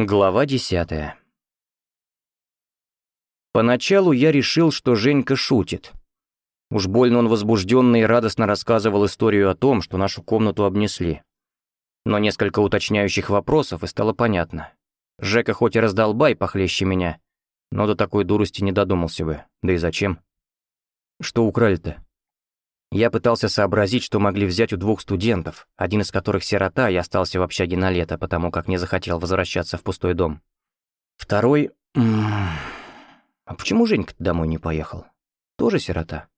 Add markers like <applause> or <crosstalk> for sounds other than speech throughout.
Глава десятая. Поначалу я решил, что Женька шутит. Уж больно он возбужденно и радостно рассказывал историю о том, что нашу комнату обнесли. Но несколько уточняющих вопросов, и стало понятно. Жека хоть и раздолбай похлеще меня, но до такой дурости не додумался бы. Да и зачем? Что украли-то? Я пытался сообразить, что могли взять у двух студентов, один из которых сирота и остался в общаге на лето, потому как не захотел возвращаться в пустой дом. Второй... А почему Женька домой не поехал? Тоже сирота.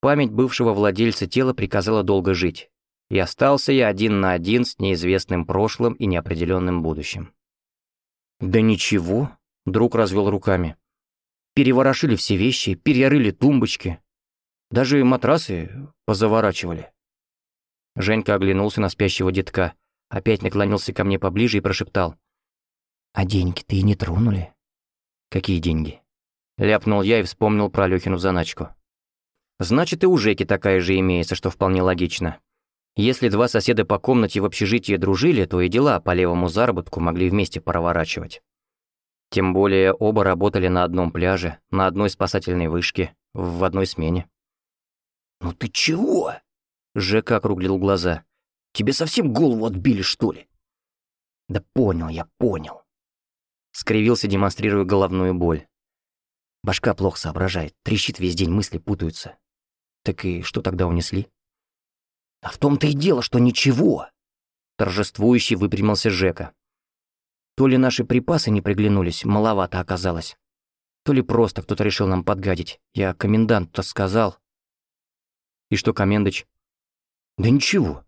Память бывшего владельца тела приказала долго жить, и остался я один на один с неизвестным прошлым и неопределенным будущим. «Да ничего», — друг развел руками. «Переворошили все вещи, перерыли тумбочки, даже матрасы позаворачивали. Женька оглянулся на спящего детка, опять наклонился ко мне поближе и прошептал. «А деньги-то и не тронули?» «Какие деньги?» Ляпнул я и вспомнил про Алёхину заначку. «Значит, и у Жеки такая же имеется, что вполне логично. Если два соседа по комнате в общежитии дружили, то и дела по левому заработку могли вместе проворачивать. Тем более оба работали на одном пляже, на одной спасательной вышке, в одной смене. «Ну ты чего?» Жека округлил глаза. «Тебе совсем голову отбили, что ли?» «Да понял я, понял». Скривился, демонстрируя головную боль. Башка плохо соображает, трещит весь день, мысли путаются. Так и что тогда унесли? «А в том-то и дело, что ничего!» Торжествующий выпрямился Жека. То ли наши припасы не приглянулись, маловато оказалось. То ли просто кто-то решил нам подгадить. Я коменданту сказал. И что Комендыч? Да ничего.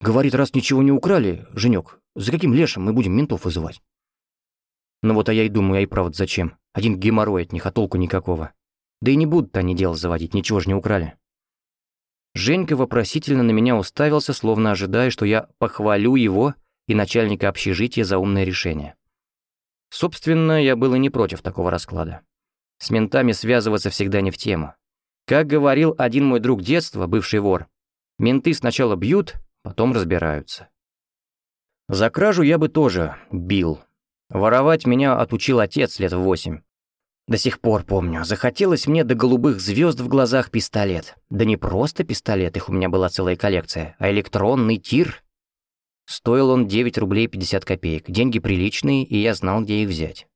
Говорит, раз ничего не украли, Женек, за каким лешим мы будем ментов вызывать? Ну вот а я и думаю, а и правда зачем? Один геморрой от них, а толку никакого. Да и не будут они дело заводить, ничего же не украли. Женька вопросительно на меня уставился, словно ожидая, что я похвалю его и начальника общежития за умное решение. Собственно, я был и не против такого расклада. С ментами связываться всегда не в тему. Как говорил один мой друг детства, бывший вор, менты сначала бьют, потом разбираются. За кражу я бы тоже бил. Воровать меня отучил отец лет в восемь. До сих пор помню, захотелось мне до голубых звезд в глазах пистолет. Да не просто пистолет, их у меня была целая коллекция, а электронный тир. Стоил он 9 рублей 50 копеек, деньги приличные, и я знал, где их взять.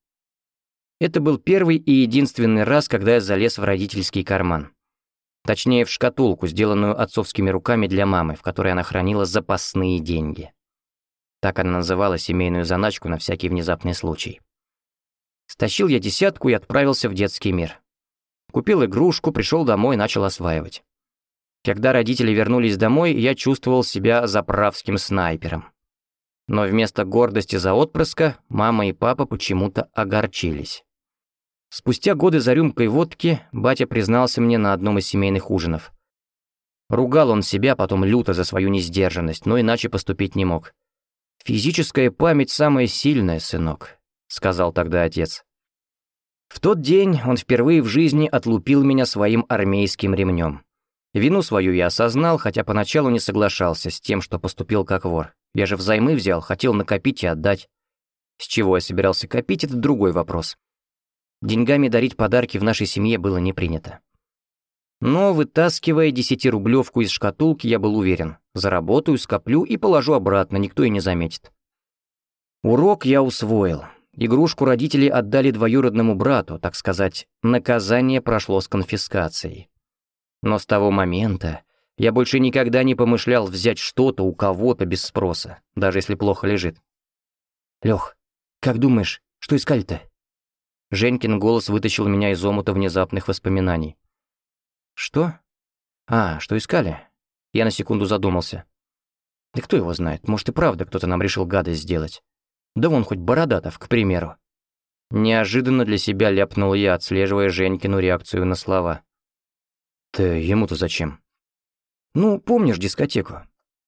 Это был первый и единственный раз, когда я залез в родительский карман. Точнее, в шкатулку, сделанную отцовскими руками для мамы, в которой она хранила запасные деньги. Так она называла семейную заначку на всякий внезапный случай. Стащил я десятку и отправился в детский мир. Купил игрушку, пришел домой, начал осваивать. Когда родители вернулись домой, я чувствовал себя заправским снайпером. Но вместо гордости за отпрыска мама и папа почему-то огорчились. Спустя годы за рюмкой водки батя признался мне на одном из семейных ужинов. Ругал он себя потом люто за свою несдержанность, но иначе поступить не мог. «Физическая память самая сильная, сынок», — сказал тогда отец. В тот день он впервые в жизни отлупил меня своим армейским ремнем. Вину свою я осознал, хотя поначалу не соглашался с тем, что поступил как вор. Я же взаймы взял, хотел накопить и отдать. С чего я собирался копить, это другой вопрос. Деньгами дарить подарки в нашей семье было не принято. Но, вытаскивая десятирублевку из шкатулки, я был уверен, заработаю, скоплю и положу обратно, никто и не заметит. Урок я усвоил. Игрушку родители отдали двоюродному брату, так сказать, наказание прошло с конфискацией. Но с того момента я больше никогда не помышлял взять что-то у кого-то без спроса, даже если плохо лежит. «Лёх, как думаешь, что искали-то?» Женькин голос вытащил меня из омута внезапных воспоминаний. «Что? А, что искали?» Я на секунду задумался. «Да кто его знает, может и правда кто-то нам решил гадость сделать. Да вон хоть Бородатов, к примеру». Неожиданно для себя ляпнул я, отслеживая Женькину реакцию на слова. «Ты ему-то зачем?» «Ну, помнишь дискотеку?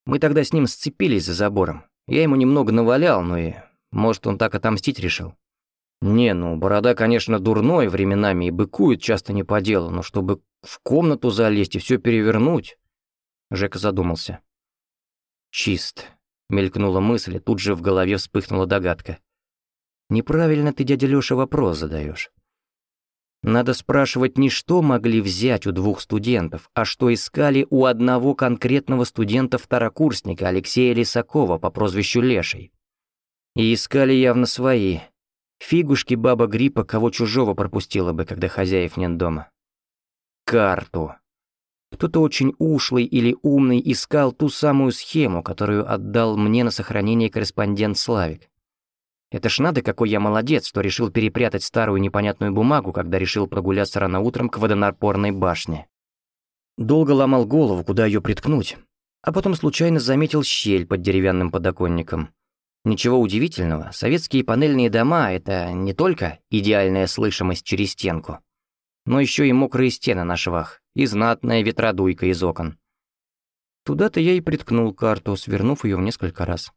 Мы тогда с ним сцепились за забором. Я ему немного навалял, но и... Может, он так отомстить решил. Не, ну, Борода, конечно, дурной временами и быкует часто не по делу, но чтобы в комнату залезть и все перевернуть... Жека задумался. Чист. Мелькнула мысль, и тут же в голове вспыхнула догадка. Неправильно ты, дядя Лёша, вопрос задаешь. Надо спрашивать не что могли взять у двух студентов, а что искали у одного конкретного студента-второкурсника Алексея Лисакова по прозвищу Леший. И искали явно свои. Фигушки баба Гриппа кого чужого пропустила бы, когда хозяев нет дома. Карту. Кто-то очень ушлый или умный искал ту самую схему, которую отдал мне на сохранение корреспондент Славик. Это ж надо, какой я молодец, что решил перепрятать старую непонятную бумагу, когда решил прогуляться рано утром к водонапорной башне. Долго ломал голову, куда ее приткнуть, а потом случайно заметил щель под деревянным подоконником. Ничего удивительного, советские панельные дома — это не только идеальная слышимость через стенку, но еще и мокрые стены на швах и знатная ветродуйка из окон. Туда-то я и приткнул карту, свернув ее в несколько раз.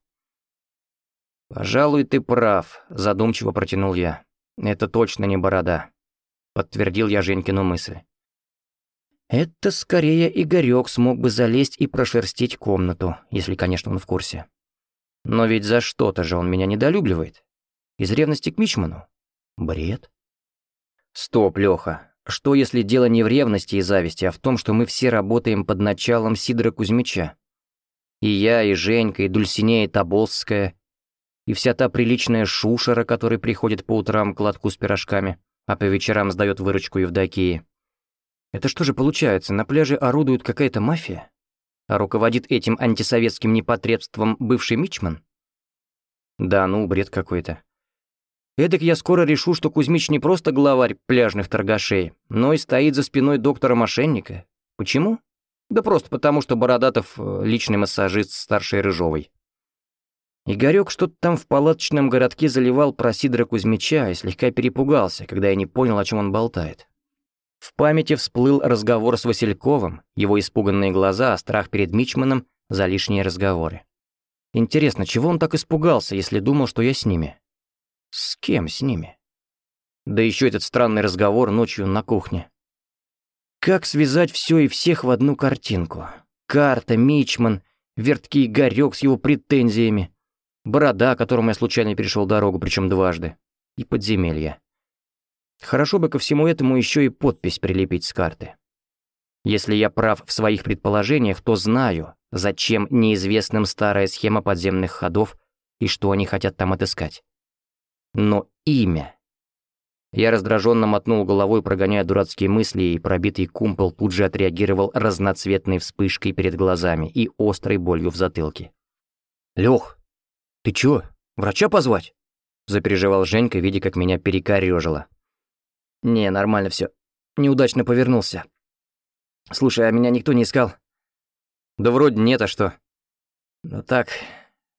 «Пожалуй, ты прав», — задумчиво протянул я. «Это точно не борода», — подтвердил я Женькину мысль. Это скорее Игорёк смог бы залезть и прошерстить комнату, если, конечно, он в курсе. Но ведь за что-то же он меня недолюбливает. Из ревности к Мичману? Бред. Стоп, Лёха. Что, если дело не в ревности и зависти, а в том, что мы все работаем под началом Сидора Кузьмича? И я, и Женька, и Дульсинея Тоболская, и вся та приличная шушера, который приходит по утрам к лотку с пирожками, а по вечерам сдает выручку Евдокии. Это что же получается, на пляже орудует какая-то мафия? А руководит этим антисоветским непотребством бывший мичман? Да ну, бред какой-то. Эдак я скоро решу, что Кузьмич не просто главарь пляжных торгашей, но и стоит за спиной доктора-мошенника. Почему? Да просто потому, что Бородатов э, — личный массажист старшей Рыжовой. Игорёк что-то там в палаточном городке заливал про Сидора Кузьмича и слегка перепугался, когда я не понял, о чем он болтает. В памяти всплыл разговор с Васильковым, его испуганные глаза, страх перед Мичманом за лишние разговоры. Интересно, чего он так испугался, если думал, что я с ними? С кем с ними? Да еще этот странный разговор ночью на кухне. Как связать все и всех в одну картинку? Карта, Мичман, верткий Игорёк с его претензиями, борода, которому я случайно перешел дорогу, причем дважды, и подземелья. Хорошо бы ко всему этому еще и подпись прилепить с карты. Если я прав в своих предположениях, то знаю, зачем неизвестным старая схема подземных ходов и что они хотят там отыскать. Но имя... Я раздраженно мотнул головой, прогоняя дурацкие мысли, и пробитый кумпол тут же отреагировал разноцветной вспышкой перед глазами и острой болью в затылке. «Лёх, «Ты чё, врача позвать?» Запереживал Женька, видя, как меня перекорёжило. «Не, нормально всё. Неудачно повернулся. Слушай, а меня никто не искал?» «Да вроде нет, а что?» «Ну так,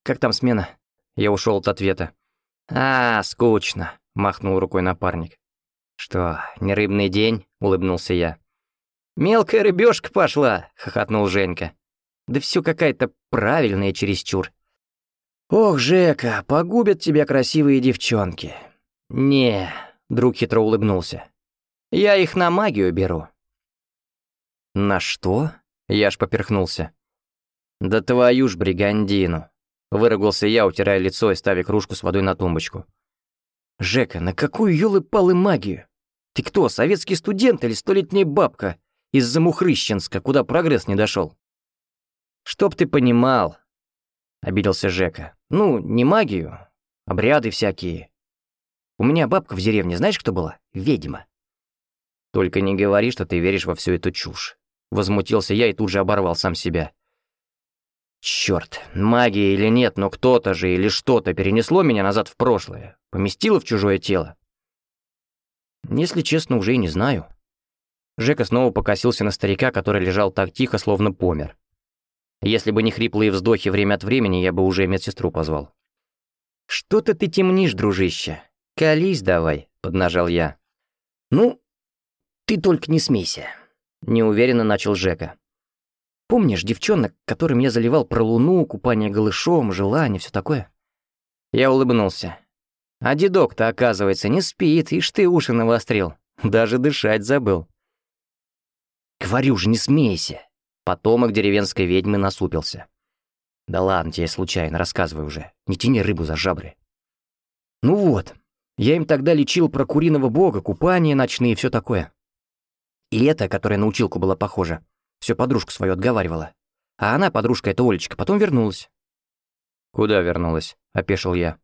как там смена?» Я ушёл от ответа. «А, скучно», — махнул рукой напарник. «Что, не рыбный день?» — улыбнулся я. «Мелкая рыбёшка пошла!» — хохотнул Женька. «Да всё какая-то правильная чересчур. «Ох, Жека, погубят тебя красивые девчонки». «Не», — друг хитро улыбнулся. «Я их на магию беру». «На что?» — я аж поперхнулся. «Да твою ж бригандину!» — выругался я, утирая лицо и ставя кружку с водой на тумбочку. «Жека, на какую ёлы-палы магию? Ты кто, советский студент или столетняя бабка из Замухрыщенска, куда прогресс не дошел? «Чтоб ты понимал», — обиделся Жека. Ну, не магию, обряды всякие. У меня бабка в деревне, знаешь, кто была? Ведьма. Только не говори, что ты веришь во всю эту чушь. Возмутился я и тут же оборвал сам себя. Черт, магия или нет, но кто-то же или что-то перенесло меня назад в прошлое, поместило в чужое тело. Если честно, уже и не знаю. Жека снова покосился на старика, который лежал так тихо, словно помер. Если бы не хриплые вздохи время от времени, я бы уже медсестру позвал. «Что-то ты темнишь, дружище. Колись давай», — поднажал я. «Ну, ты только не смейся», — неуверенно начал Жека. «Помнишь девчонок, которым я заливал про луну, купание голышом, желание, все такое?» Я улыбнулся. «А дедок-то, оказывается, не спит, ишь ты уши навострил. Даже дышать забыл». «Говорю же, не смейся», Потомок деревенской ведьмы насупился. «Да ладно тебе, случайно, рассказывай уже. Не тяни рыбу за жабры». «Ну вот, Я им тогда лечил про куриного бога, купания ночные и все такое. И эта, которая на училку была похожа, все подружку свою отговаривала. А она, подружка эта Олечка, потом вернулась. «Куда вернулась?» — опешил я.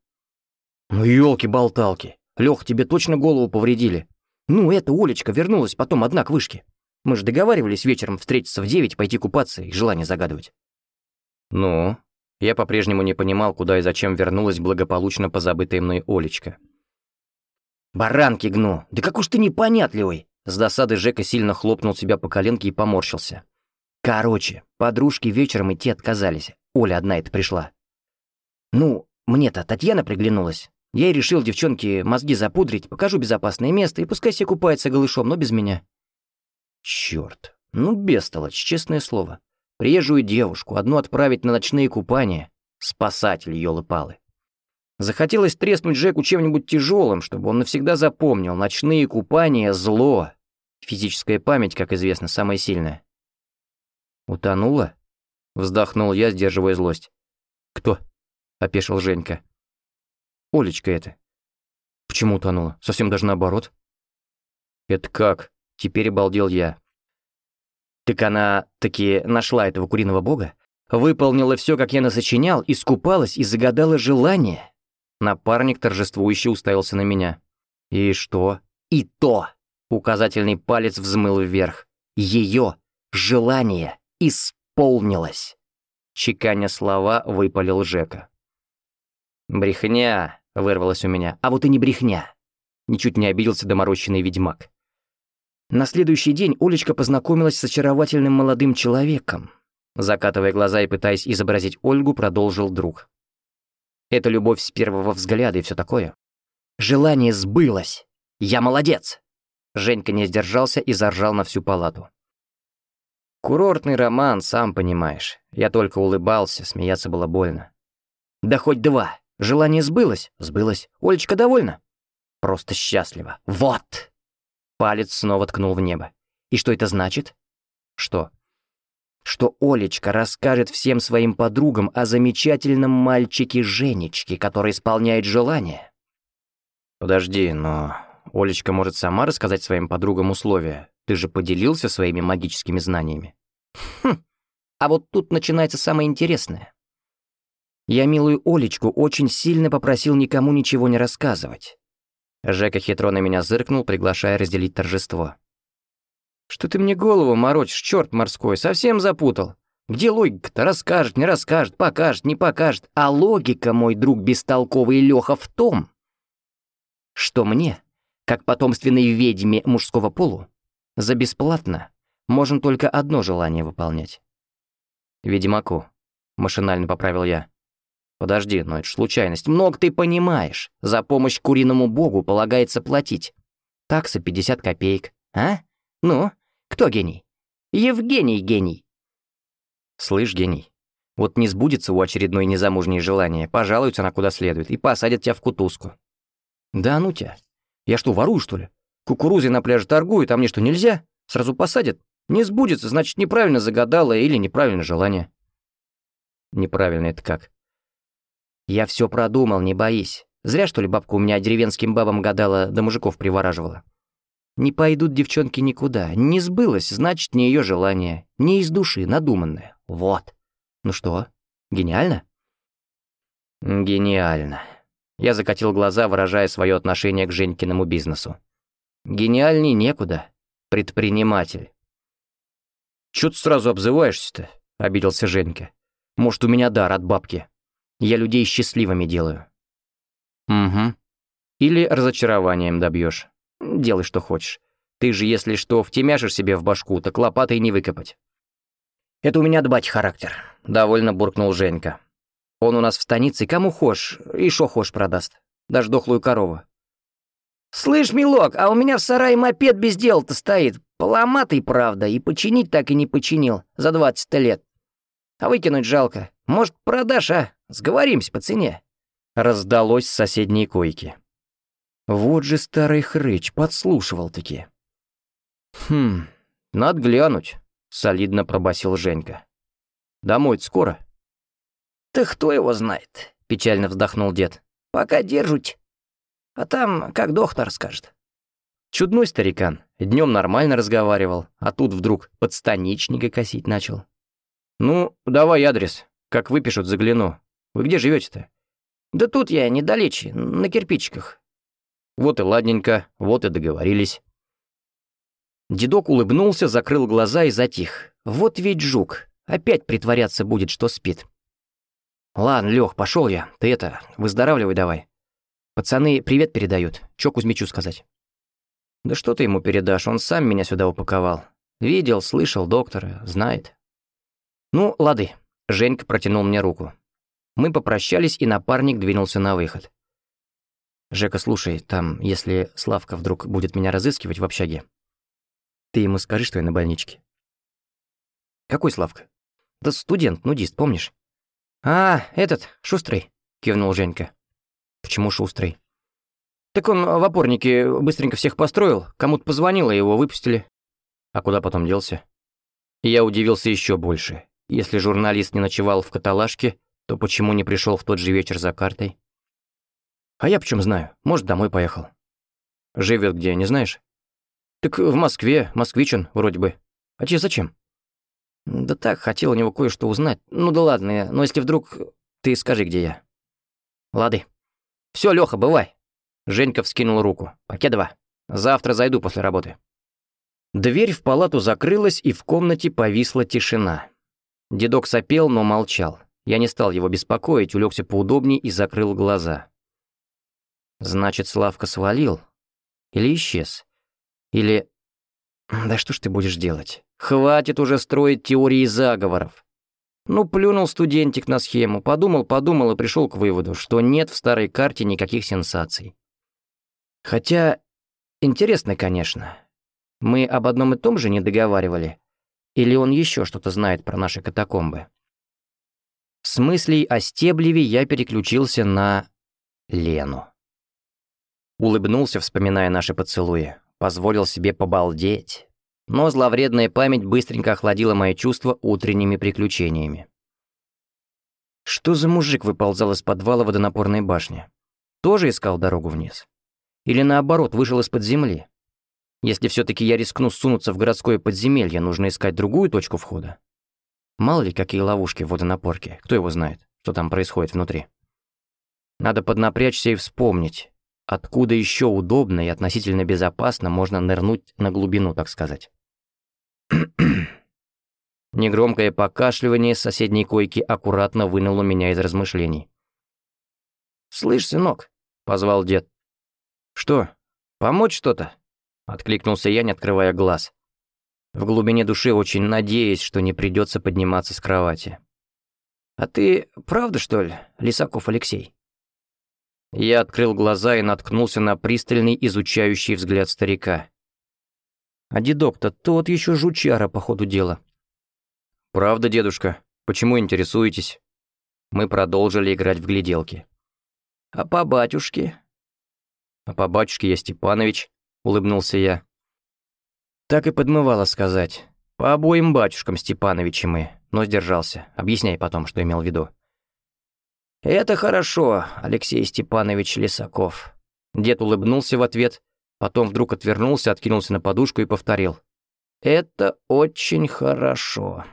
«Ну, елки-болталки! Лех, тебе точно голову повредили. Ну, эта Олечка вернулась потом одна к вышке. Мы же договаривались вечером встретиться в девять, пойти купаться и желание загадывать». «Ну?» Я по-прежнему не понимал, куда и зачем вернулась благополучно позабытая мной Олечка. «Баранки гну! Да как уж ты непонятливый!» С досады Жека сильно хлопнул себя по коленке и поморщился. «Короче, подружки вечером идти отказались. Оля одна это пришла. Ну, мне-то Татьяна приглянулась. Я и решил девчонке мозги запудрить, покажу безопасное место, и пускай себе купается голышом, но без меня». Черт, ну бестолочь, честное слово. Приезжую девушку, одну отправить на ночные купания. Спасатель, елы-палы. Захотелось треснуть Джеку чем-нибудь тяжелым, чтобы он навсегда запомнил. Ночные купания — зло. Физическая память, как известно, самая сильная. «Утонула?» — вздохнул я, сдерживая злость. «Кто?» — опешил Женька. «Олечка это». «Почему утонула? Совсем даже наоборот». «Это как?» — теперь обалдел я. «Так она таки нашла этого куриного бога, выполнила все, как я насочинял, искупалась и загадала желание». Напарник торжествующе уставился на меня. «И что?» «И то!» Указательный палец взмыл вверх. «Ее желание исполнилось!» Чеканя слова, выпалил Жека. «Брехня!» — вырвалось у меня. «А вот и не брехня!» Ничуть не обиделся доморощенный ведьмак. На следующий день Олечка познакомилась с очаровательным молодым человеком. Закатывая глаза и пытаясь изобразить Ольгу, продолжил друг. Это любовь с первого взгляда и все такое. Желание сбылось. Я молодец. Женька не сдержался и заржал на всю палату. Курортный роман, сам понимаешь. Я только улыбался, смеяться было больно. Да хоть два. Желание сбылось? Сбылось. Олечка довольна? Просто счастлива. Вот! Палец снова ткнул в небо. И что это значит? Что? Что Олечка расскажет всем своим подругам о замечательном мальчике Женечке, который исполняет желания. Подожди, но Олечка может сама рассказать своим подругам условия. Ты же поделился своими магическими знаниями. Хм, а вот тут начинается самое интересное. Я милую Олечку очень сильно попросил никому ничего не рассказывать. Жека хитро на меня зыркнул, приглашая разделить торжество. «Что ты мне голову морочишь, черт морской, совсем запутал? Где логика-то? Расскажет, не расскажет, покажет, не покажет. А логика, мой друг бестолковый Леха, в том, что мне, как потомственной ведьме мужского полу, за бесплатно можно только одно желание выполнять. Ведьмаку, машинально поправил я. Подожди, но это ж случайность. Много ты понимаешь. За помощь куриному богу полагается платить. Такса 50 копеек. А? Ну, кто гений? Евгений гений. Слышь, гений, вот не сбудется у очередной незамужней желание, пожалуются на куда следует и посадят тебя в кутузку. Да ну тебя. Я что, ворую, что ли? Кукурузой на пляже торгуют, а мне что, нельзя? Сразу посадят? Не сбудется, значит, неправильно загадала или неправильно желание. Неправильно это как? Я все продумал, не боись. Зря, что ли, бабка у меня деревенским бабам гадала, да мужиков привораживала. Не пойдут девчонки никуда. Не сбылось, значит, не ее желание. Не из души, надуманное. Вот. Ну что, гениально? Гениально. Я закатил глаза, выражая свое отношение к Женькиному бизнесу. Гениальней некуда. Предприниматель. «Чё ты сразу обзываешься-то?» — обиделся Женька. «Может, у меня дар от бабки. Я людей счастливыми делаю». «Угу. Или разочарованием добьешь. Делай, что хочешь. Ты же, если что, втемяшешь себе в башку, так лопатой не выкопать. Это у меня дбать характер, довольно буркнул Женька. Он у нас в станице кому хошь и шо хошь продаст. Даже дохлую корову. «Слышь, милок, а у меня в сарае мопед без дела-то стоит. Поломатый, правда, и починить так и не починил за двадцать лет. А выкинуть жалко. Может, продашь, а? Сговоримся по цене». Раздалось с соседней койки. Вот же старый хрыч, подслушивал-таки. «Хм, надо глянуть», — солидно пробасил Женька. домой скоро?» «Да кто его знает?» — печально вздохнул дед. «Пока держуть». А там, как доктор скажет». Чудной старикан. Днем нормально разговаривал, а тут вдруг подстаничника косить начал. «Ну, давай адрес. Как выпишут, загляну. Вы где живете-то?» «Да тут я недалече, на кирпичиках». Вот и ладненько, вот и договорились. Дедок улыбнулся, закрыл глаза и затих. Вот ведь жук. Опять притворяться будет, что спит. Ладно, Лех, пошел я. Ты это, выздоравливай давай. Пацаны привет передают. Чё Кузьмичу сказать? Да что ты ему передашь, он сам меня сюда упаковал. Видел, слышал доктора, знает. Ну, лады. Женька протянул мне руку. Мы попрощались, и напарник двинулся на выход. «Жека, слушай, там, если Славка вдруг будет меня разыскивать в общаге, ты ему скажи, что я на больничке». «Какой Славка?» «Да студент, нудист, помнишь?» «А, этот, шустрый», — кивнул Женька. «Почему шустрый?» «Так он в опорнике быстренько всех построил, кому-то позвонил, и его выпустили». «А куда потом делся?» Я удивился еще больше. Если журналист не ночевал в каталажке, то почему не пришел в тот же вечер за картой? А я почем знаю, может, домой поехал. Живет где, не знаешь? Так в Москве, москвичен вроде бы. А тебе зачем? Да так, хотел у него кое-что узнать. Ну да ладно, но если вдруг... Ты скажи, где я. Лады. Все, Леха, бывай. Женька вскинул руку. Покедова. Завтра зайду после работы. Дверь в палату закрылась, и в комнате повисла тишина. Дедок сопел, но молчал. Я не стал его беспокоить, улегся поудобнее и закрыл глаза. Значит, Славка свалил? Или исчез? Или... Да что ж ты будешь делать? Хватит уже строить теории заговоров. Ну, плюнул студентик на схему, подумал-подумал и пришел к выводу, что нет в старой карте никаких сенсаций. Хотя, интересно, конечно. Мы об одном и том же не договаривали? Или он еще что-то знает про наши катакомбы? С мыслей о Стеблеве я переключился на Лену. Улыбнулся, вспоминая наши поцелуи. Позволил себе побалдеть. Но зловредная память быстренько охладила мои чувства утренними приключениями. Что за мужик выползал из подвала водонапорной башни? Тоже искал дорогу вниз? Или наоборот, вышел из-под земли? Если все таки я рискну сунуться в городское подземелье, нужно искать другую точку входа. Мало ли, какие ловушки в водонапорке. Кто его знает, что там происходит внутри. Надо поднапрячься и вспомнить, откуда еще удобно и относительно безопасно можно нырнуть на глубину, так сказать. <clears throat> Негромкое покашливание с соседней койки аккуратно выняло меня из размышлений. «Слышь, сынок», — позвал дед. «Что, помочь что-то?» — откликнулся я, не открывая глаз в глубине души очень надеясь, что не придется подниматься с кровати. «А ты правда, что ли, Лисаков Алексей?» Я открыл глаза и наткнулся на пристальный изучающий взгляд старика. «А дедок-то тот еще жучара по ходу дела». «Правда, дедушка? Почему интересуетесь?» Мы продолжили играть в гляделки. «А по батюшке?» «А по батюшке я Степанович», — улыбнулся я. Так и подмывало сказать. По обоим батюшкам Степановичи мы, но сдержался. Объясняй потом, что имел в виду. «Это хорошо, Алексей Степанович Лисаков». Дед улыбнулся в ответ, потом вдруг отвернулся, откинулся на подушку и повторил. «Это очень хорошо».